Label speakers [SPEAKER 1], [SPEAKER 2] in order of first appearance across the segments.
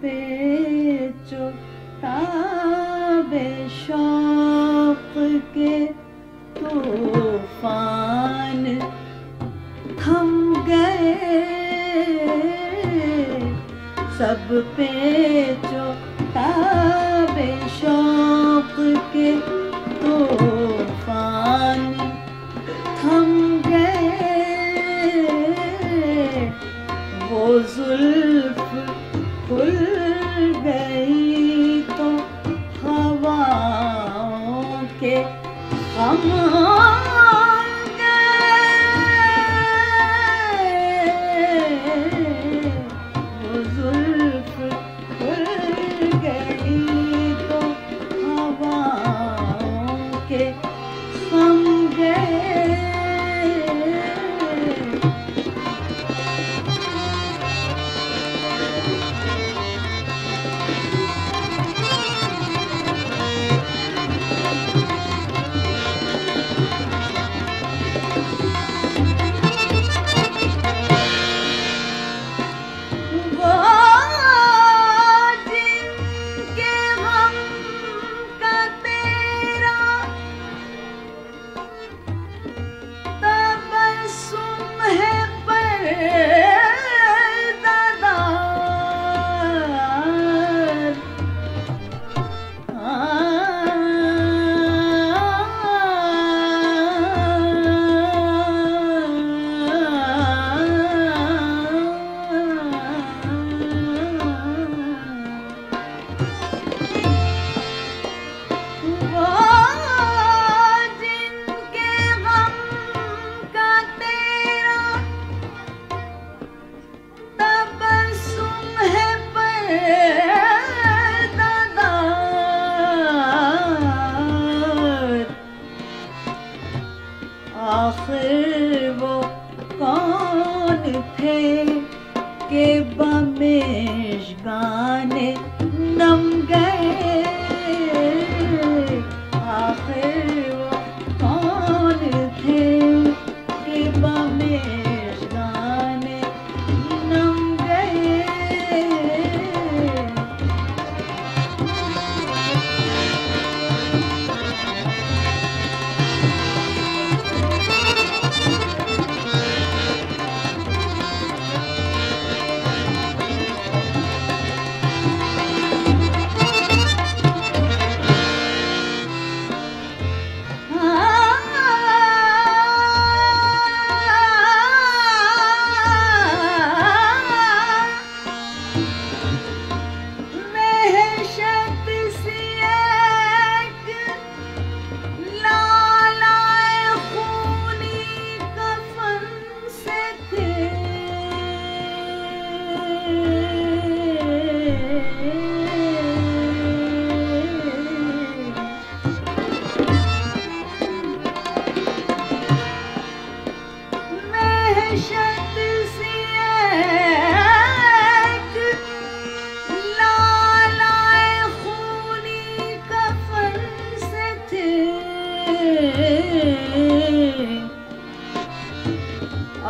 [SPEAKER 1] پہ جو تاب شوق کے طوفان تھم گئے سب پہ جو تاب شوق کے طوفان Come on.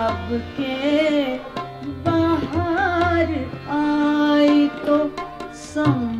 [SPEAKER 1] اب کے باہر آئی تو سم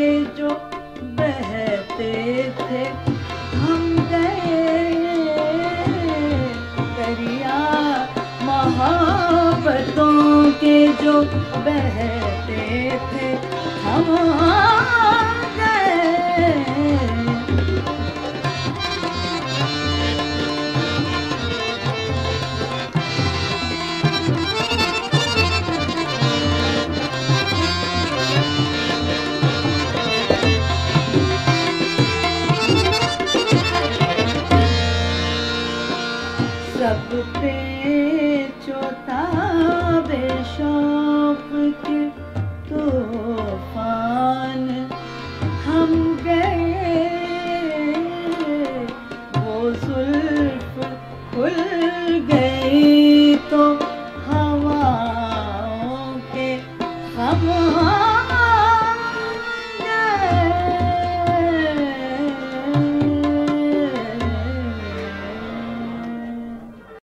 [SPEAKER 1] کے جو بہتے تھے ہم گئے دریا محبتوں کے جو بہتے تھے ہم